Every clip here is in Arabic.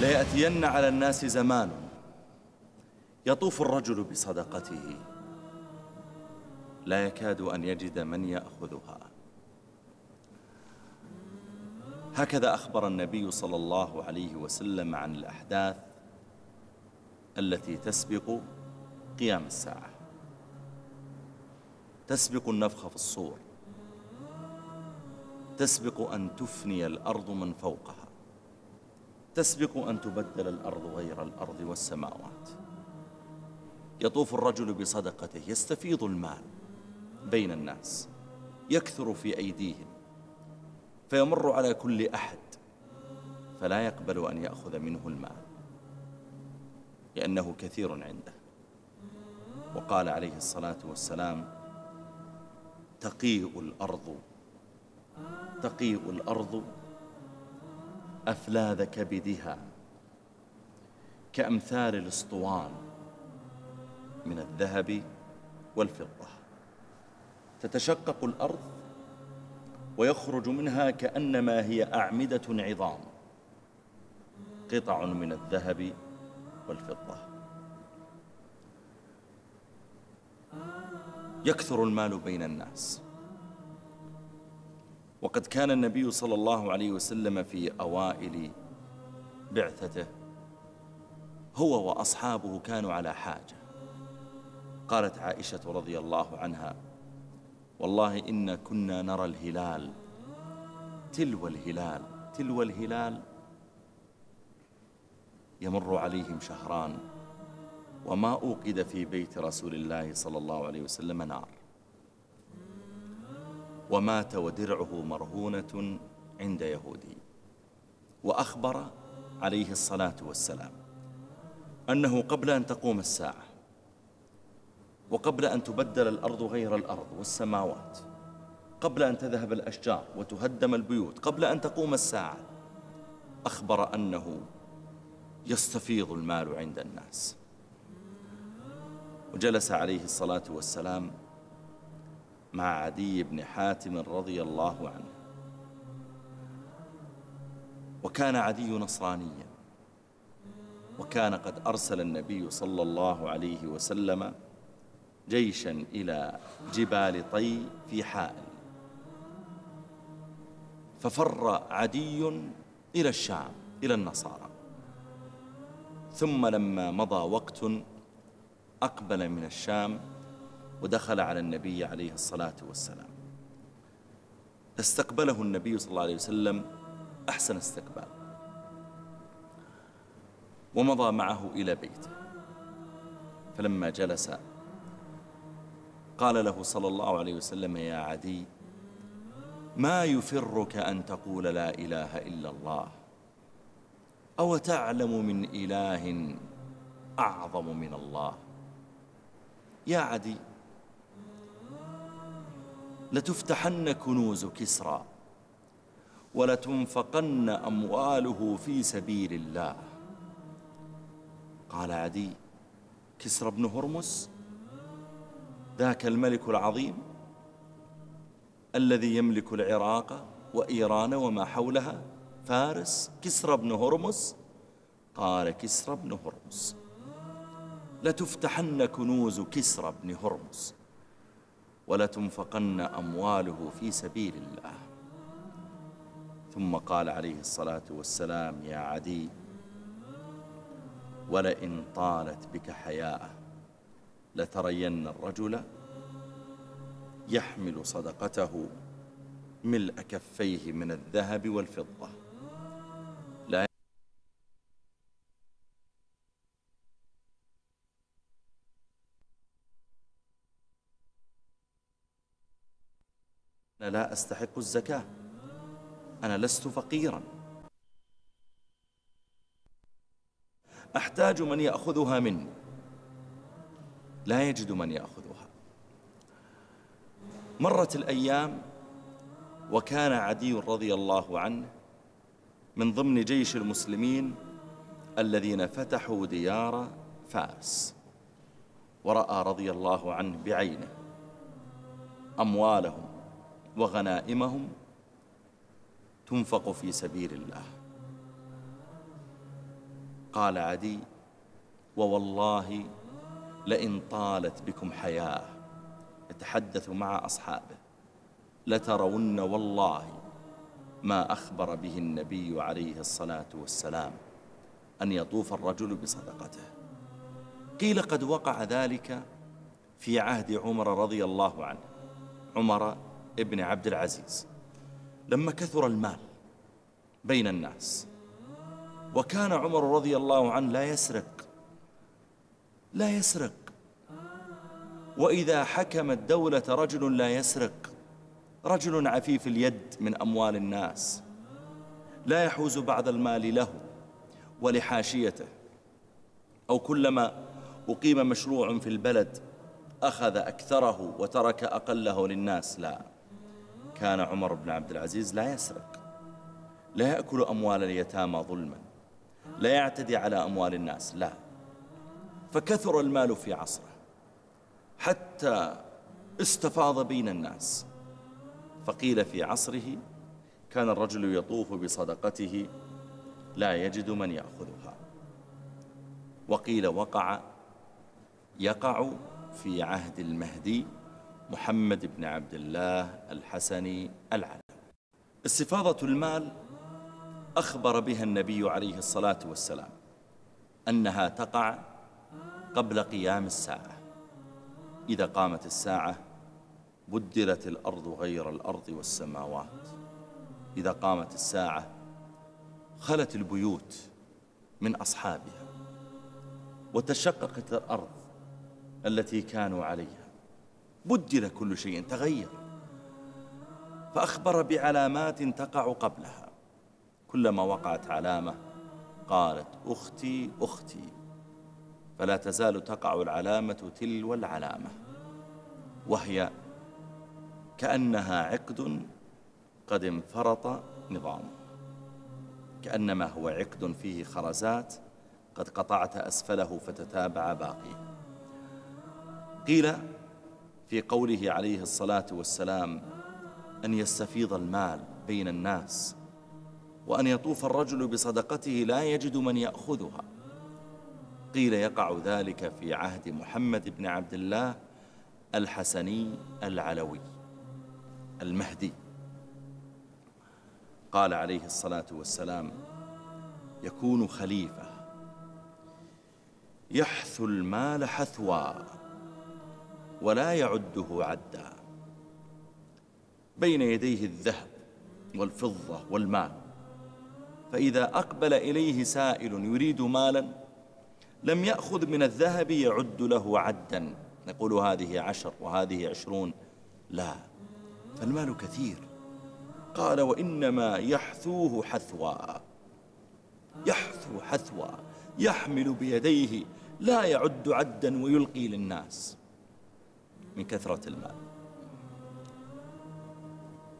ليأتين على الناس زمان. يطوف الرجل بصدقته. لا يكاد أن يجد من يأخذها. هكذا أخبر النبي صلى الله عليه وسلم عن الأحداث التي تسبق قيام الساعة. تسبق النفخ في الصور. تسبق أن تفني الأرض من فوقها. تسبق أن تبدل الأرض غير الأرض والسماوات. يطوف الرجل بصدقته يستفيض المال بين الناس يكثر في أيديهم فيمر على كل أحد فلا يقبل أن يأخذ منه المال لأنه كثير عنده. وقال عليه الصلاة والسلام تقيء الأرض تقيء الأرض أفلاذ كبدها كأمثال الأسطوان من الذهب والفضة. تتشقق الأرض ويخرج منها كأنما هي أعمدة عظام قطع من الذهب والفضة. يكثر المال بين الناس. وقد كان النبي صلى الله عليه وسلم في أوائل بعثته. هو وأصحابه كانوا على حاجة. قالت عائشة رضي الله عنها والله إن كنا نرى الهلال. تلو الهلال تلو الهلال. يمر عليهم شهران وما أوقد في بيت رسول الله صلى الله عليه وسلم نار. ومات ودرعه مرهونة عند يهودي. وأخبر عليه الصلاة والسلام أنه قبل أن تقوم الساعة وقبل أن تبدل الأرض غير الأرض والسماوات قبل أن تذهب الأشجار وتهدم البيوت قبل أن تقوم الساعة أخبر أنه يستفيض المال عند الناس. وجلس عليه الصلاة والسلام مع عدي بن حاتم رضي الله عنه. وكان عدي نصرانيا. وكان قد أرسل النبي صلى الله عليه وسلم جيشا إلى جبال طي في حائل. ففر عدي إلى الشام إلى النصارى. ثم لما مضى وقت أقبل من الشام ودخل على النبي عليه الصلاة والسلام. استقبله النبي صلى الله عليه وسلم أحسن استقبال. ومضى معه إلى بيته. فلما جلس قال له صلى الله عليه وسلم يا عدي ما يفرك أن تقول لا إله إلا الله؟ أو تعلم من إله أعظم من الله؟ يا عدي لتفتحن كنوز كسرى ولتنفقن أمواله في سبيل الله. قال عدي كسرى بن هرمس ذاك الملك العظيم الذي يملك العراق وإيران وما حولها فارس كسرى بن هرمس؟ قال كسرى بن هرمس. لتفتحن كنوز كسرى بن هرمز ولتنفقن أمواله في سبيل الله ثم قال عليه الصلاة والسلام يا عدي ولئن طالت بك حياءه لترين الرجل يحمل صدقته ملء كفيه من الذهب والفضة. لا أستحق الزكاة. أنا لست فقيرا. أحتاج من يأخذها مني. لا يجد من يأخذها. مرت الأيام وكان عدي رضي الله عنه من ضمن جيش المسلمين الذين فتحوا ديار فارس. ورأى رضي الله عنه بعينه أموالهم وغنائمهم تنفق في سبيل الله. قال عدي ووالله لئن طالت بكم حياة يتحدث مع أصحابه لترون والله ما أخبر به النبي عليه الصلاة والسلام أن يطوف الرجل بصدقته. قيل قد وقع ذلك في عهد عمر رضي الله عنه. عمر ابن عبد العزيز لما كثر المال بين الناس وكان عمر رضي الله عنه لا يسرق لا يسرق. وإذا حكم الدولة رجل لا يسرق رجل عفيف اليد من أموال الناس لا يحوز بعض المال له ولحاشيته. أو كلما أقيم مشروع في البلد أخذ أكثره وترك أقله للناس لا. كان عمر بن عبد العزيز لا يسرق لا يأكل أموال اليتامى ظلما لا يعتدي على أموال الناس لا. فكثر المال في عصره حتى استفاض بين الناس. فقيل في عصره كان الرجل يطوف بصدقته لا يجد من يأخذها. وقيل وقع يقع في عهد المهدي محمد بن عبد الله الحسني العلم استفاضة المال أخبر بها النبي عليه الصلاة والسلام أنها تقع قبل قيام الساعة. إذا قامت الساعة بدلت الأرض غير الأرض والسماوات. إذا قامت الساعة خلت البيوت من أصحابها وتشققت الأرض التي كانوا عليها. بدل كل شيء تغير. فأخبر بعلامات تقع قبلها. كلما وقعت علامة قالت أختي أختي. فلا تزال تقع العلامة تلو العلامة. وهي كأنها عقد قد انفرط نظامه كأنما هو عقد فيه خرزات قد قطعت أسفله فتتابع باقيه قيل في قوله عليه الصلاة والسلام أن يستفيض المال بين الناس وأن يطوف الرجل بصدقته لا يجد من يأخذها. قيل يقع ذلك في عهد محمد بن عبد الله الحسني العلوي المهدي. قال عليه الصلاة والسلام يكون خليفة يحث المال حثوا. ولا يعده عدا. بين يديه الذهب والفضة والمال. فإذا أقبل إليه سائل يريد مالا لم يأخذ من الذهب يعد له عدا. نقول هذه عشر وهذه عشرون. لا فالمال كثير. قال وإنما يحثوه حثوا يحثو حثوا يحمل بيديه لا يعد عدا ويلقي للناس. من كثرة المال.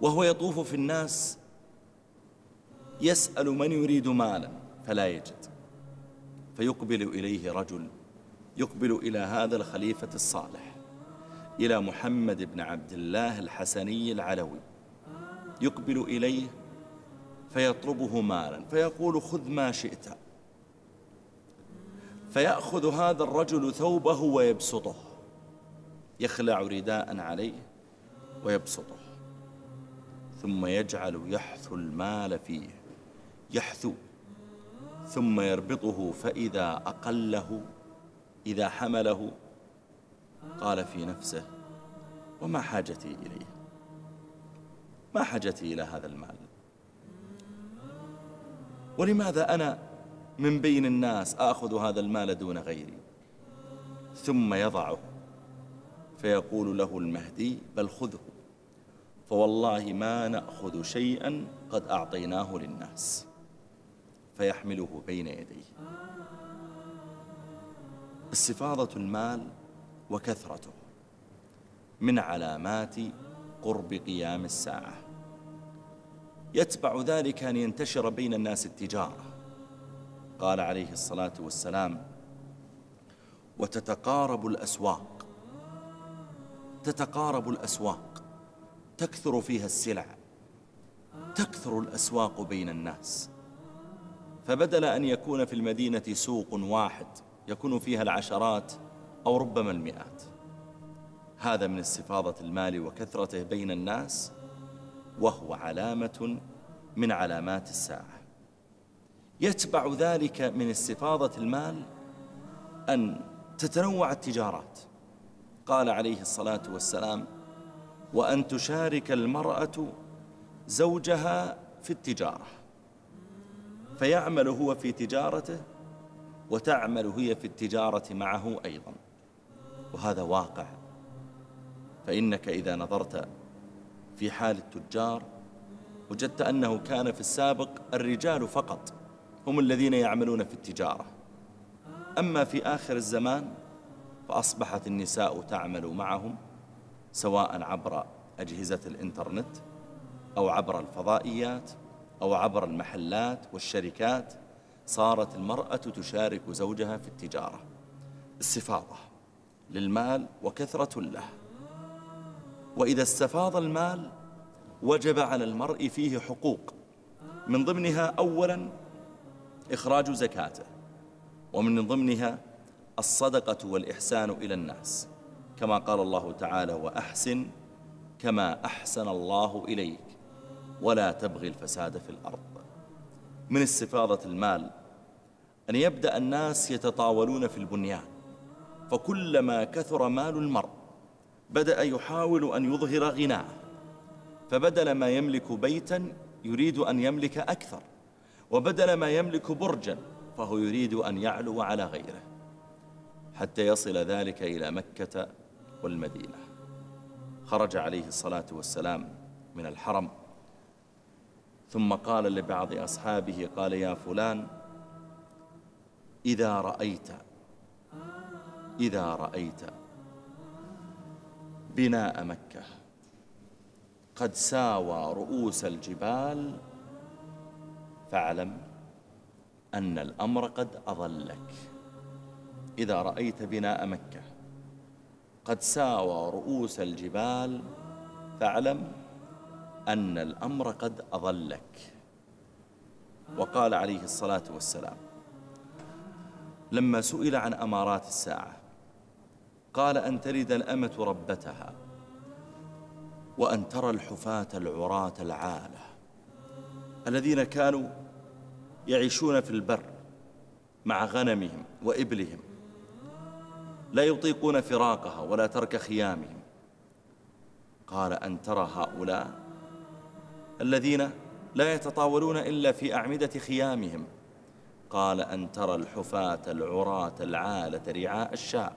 وهو يطوف في الناس يسأل من يريد مالا فلا يجد. فيقبل إليه رجل يقبل إلى هذا الخليفة الصالح إلى محمد بن عبد الله الحسني العلوي. يقبل إليه فيطلبه مالا فيقول خذ ما شئت. فيأخذ هذا الرجل ثوبه ويبسطه. يخلع رداء عليه ويبسطه ثم يجعل يحثو المال فيه يحثو ثم يربطه فإذا أقله إذا حمله قال في نفسه وما حاجتي إليه ما حاجتي إلى هذا المال ولماذا أنا من بين الناس آخذ هذا المال دون غيري؟ ثم يضعه فيقول له المهدي بل خذه. فوالله ما نأخذ شيئا قد أعطيناه للناس. فيحمله بين يديه. استفاضة المال وكثرته من علامات قرب قيام الساعة. يتبع ذلك أن ينتشر بين الناس التجارة. قال عليه الصلاة والسلام وتتقارب الأسواق تتقارب الأسواق تكثر فيها السلع تكثر الأسواق بين الناس. فبدل أن يكون في المدينة سوق واحد يكون فيها العشرات أو ربما المئات. هذا من استفاضة المال وكثرته بين الناس وهو علامة من علامات الساعة. يتبع ذلك من استفاضة المال أن تتنوع التجارات. قال عليه الصلاة والسلام وأن تشارك المرأة زوجها في التجارة فيعمل هو في تجارته وتعمل هي في التجارة معه أيضا. وهذا واقع. فإنك إذا نظرت في حال التجار وجدت أنه كان في السابق الرجال فقط هم الذين يعملون في التجارة. أما في آخر الزمان فأصبحت النساء تعمل معهم سواء عبر أجهزة الإنترنت أو عبر الفضائيات أو عبر المحلات والشركات صارت المرأة تشارك زوجها في التجارة. استفاضة للمال وكثرة له. وإذا استفاض المال وجب على المرء فيه حقوق. من ضمنها أولا إخراج زكاته ومن ضمنها الصدقة والإحسان إلى الناس. كما قال الله تعالى وأحسن كما أحسن الله إليك ولا تبغي الفساد في الأرض. من استفاضة المال أن يبدأ الناس يتطاولون في البنيان. فكلما كثر مال المرء بدأ يحاول أن يظهر غناه. فبدل ما يملك بيتا يريد أن يملك أكثر. وبدل ما يملك برجا فهو يريد أن يعلو على غيره. حتى يصل ذلك إلى مكة والمدينة. خرج عليه الصلاة والسلام من الحرم. ثم قال لبعض أصحابه قال يا فلان إذا رأيت إذا رأيت بناء مكة قد ساوى رؤوس الجبال فاعلم أن الأمر قد أضلك. إذا رأيت بناء مكة. قد ساوى رؤوس الجبال فاعلم أن الأمر قد أضلك. وقال عليه الصلاة والسلام لما سئل عن أمارات الساعة قال أن تلد الأمة ربتها وأن ترى الحفاة العراة العالة الذين كانوا يعيشون في البر مع غنمهم وإبلهم. لا يطيقون فراقها ولا ترك خيامهم. قال أن ترى هؤلاء الذين لا يتطاولون إلا في أعمدة خيامهم. قال أن ترى الحفاة العراة العالة رعاء الشاء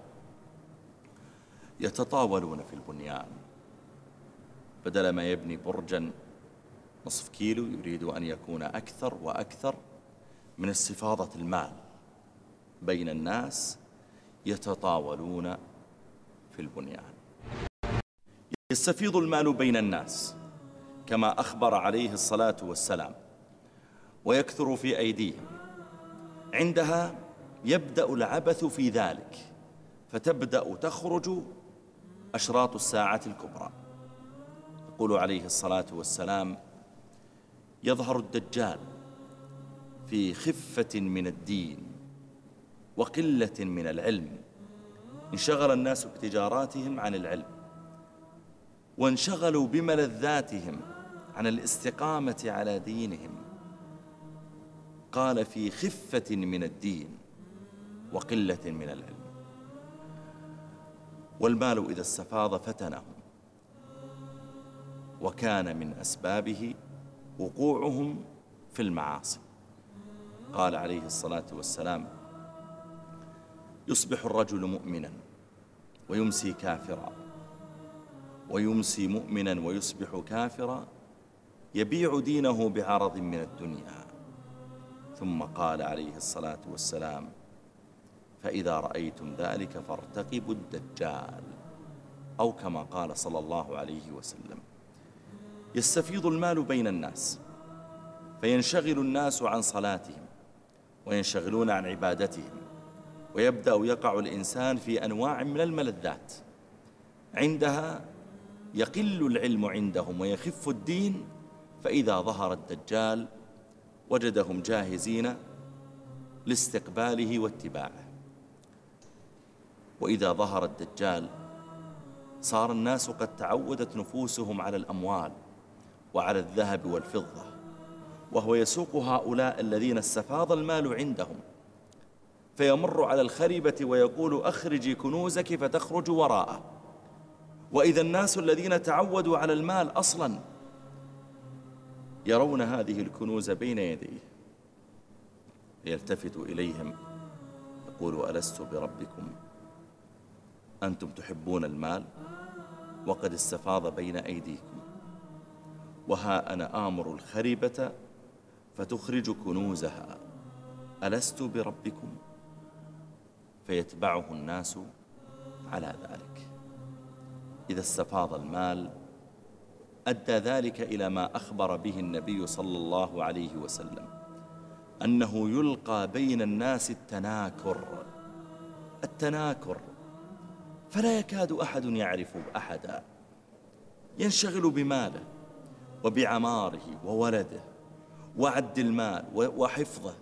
يتطاولون في البنيان. بدل ما يبني برجا نصف كيلو يريد أن يكون أكثر وأكثر من استفاضة المال بين الناس يتطاولون في البنيان. يستفيض المال بين الناس كما أخبر عليه الصلاة والسلام ويكثر في أيديهم. عندها يبدأ العبث في ذلك فتبدأ تخرج أشراط الساعة الكبرى. يقول عليه الصلاة والسلام يظهر الدجال في خفة من الدين. وقلة من العلم. انشغل الناس بتجاراتهم عن العلم. وانشغلوا بملذاتهم عن الاستقامة على دينهم. قال في خفة من الدين وقلة من العلم. والمال إذا استفاض فتنهم وكان من أسبابه وقوعهم في المعاصي. قال عليه الصلاة والسلام يصبح الرجل مؤمنا ويمسي كافرا ويمسي مؤمنا ويصبح كافرا يبيع دينه بعرض من الدنيا. ثم قال عليه الصلاة والسلام فإذا رأيتم ذلك فارتقبوا الدجال. أو كما قال صلى الله عليه وسلم يستفيض المال بين الناس فينشغل الناس عن صلاتهم وينشغلون عن عبادتهم ويبدأ يقع الإنسان في أنواع من الملذات. عندها يقل العلم عندهم ويخف الدين فإذا ظهر الدجال وجدهم جاهزين لاستقباله واتباعه. وإذا ظهر الدجال صار الناس قد تعودت نفوسهم على الأموال وعلى الذهب والفضة وهو يسوق هؤلاء الذين استفاض المال عندهم. فيمر على الخربة ويقول أخرجي كنوزك فتخرج وراءه. وإذا الناس الذين تعودوا على المال أصلا يرون هذه الكنوز بين يديه. يلتفت إليهم. يقول ألست بربكم؟ أنتم تحبون المال؟ وقد استفاض بين أيديكم. وها أنا آمر الخربة فتخرج كنوزها. ألست بربكم؟ فيتبعه الناس على ذلك. إذا استفاض المال أدى ذلك إلى ما أخبر به النبي صلى الله عليه وسلم أنه يلقى بين الناس التناكر. التناكر. فلا يكاد أحد يعرف أحدا ينشغل بماله وبعماره وولده وعد المال وحفظه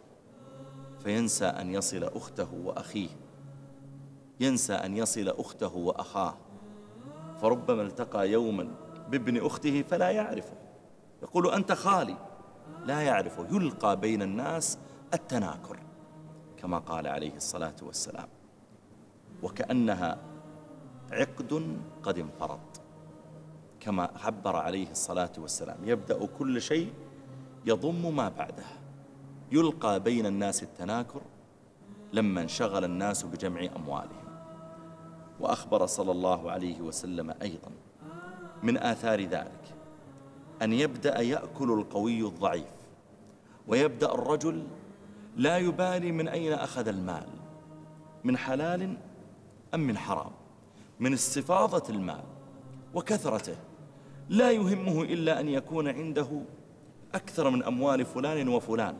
فينسى أن يصل أخته وأخيه ينسى أن يصل أخته وأخاه. فربما التقى يوما بابن أخته فلا يعرفه. يقول أنت خالي. لا يعرفه. يلقى بين الناس التناكر كما قال عليه الصلاة والسلام. وكأنها عقد قد انفرط كما عبر عليه الصلاة والسلام. يبدأ كل شيء يضم ما بعده. يلقى بين الناس التناكر لما انشغل الناس بجمع أموالهم وأخبر صلى الله عليه وسلم أيضا من آثار ذلك أن يبدأ يأكل القوي الضعيف ويبدأ الرجل لا يبالي من أين أخذ المال من حلال أم من حرام من استفاضة المال وكثرته لا يهمه إلا أن يكون عنده أكثر من أموال فلان وفلان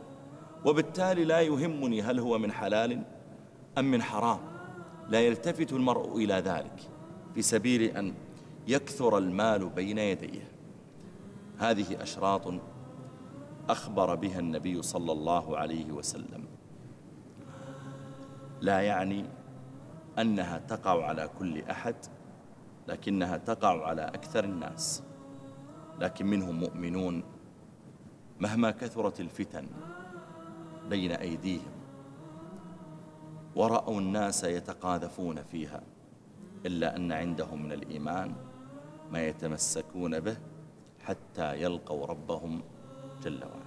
وبالتالي لا يهمني هل هو من حلال أم من حرام. لا يلتفت المرء إلى ذلك في سبيل أن يكثر المال بين يديه. هذه أشراط أخبر بها النبي صلى الله عليه وسلم. لا يعني أنها تقع على كل أحد لكنها تقع على أكثر الناس. لكن منهم مؤمنون مهما كثرت الفتن بين أيديهم. ورأوا الناس يتقاذفون فيها إلا أن عندهم من الإيمان ما يتمسكون به حتى يلقوا ربهم جل وعلا.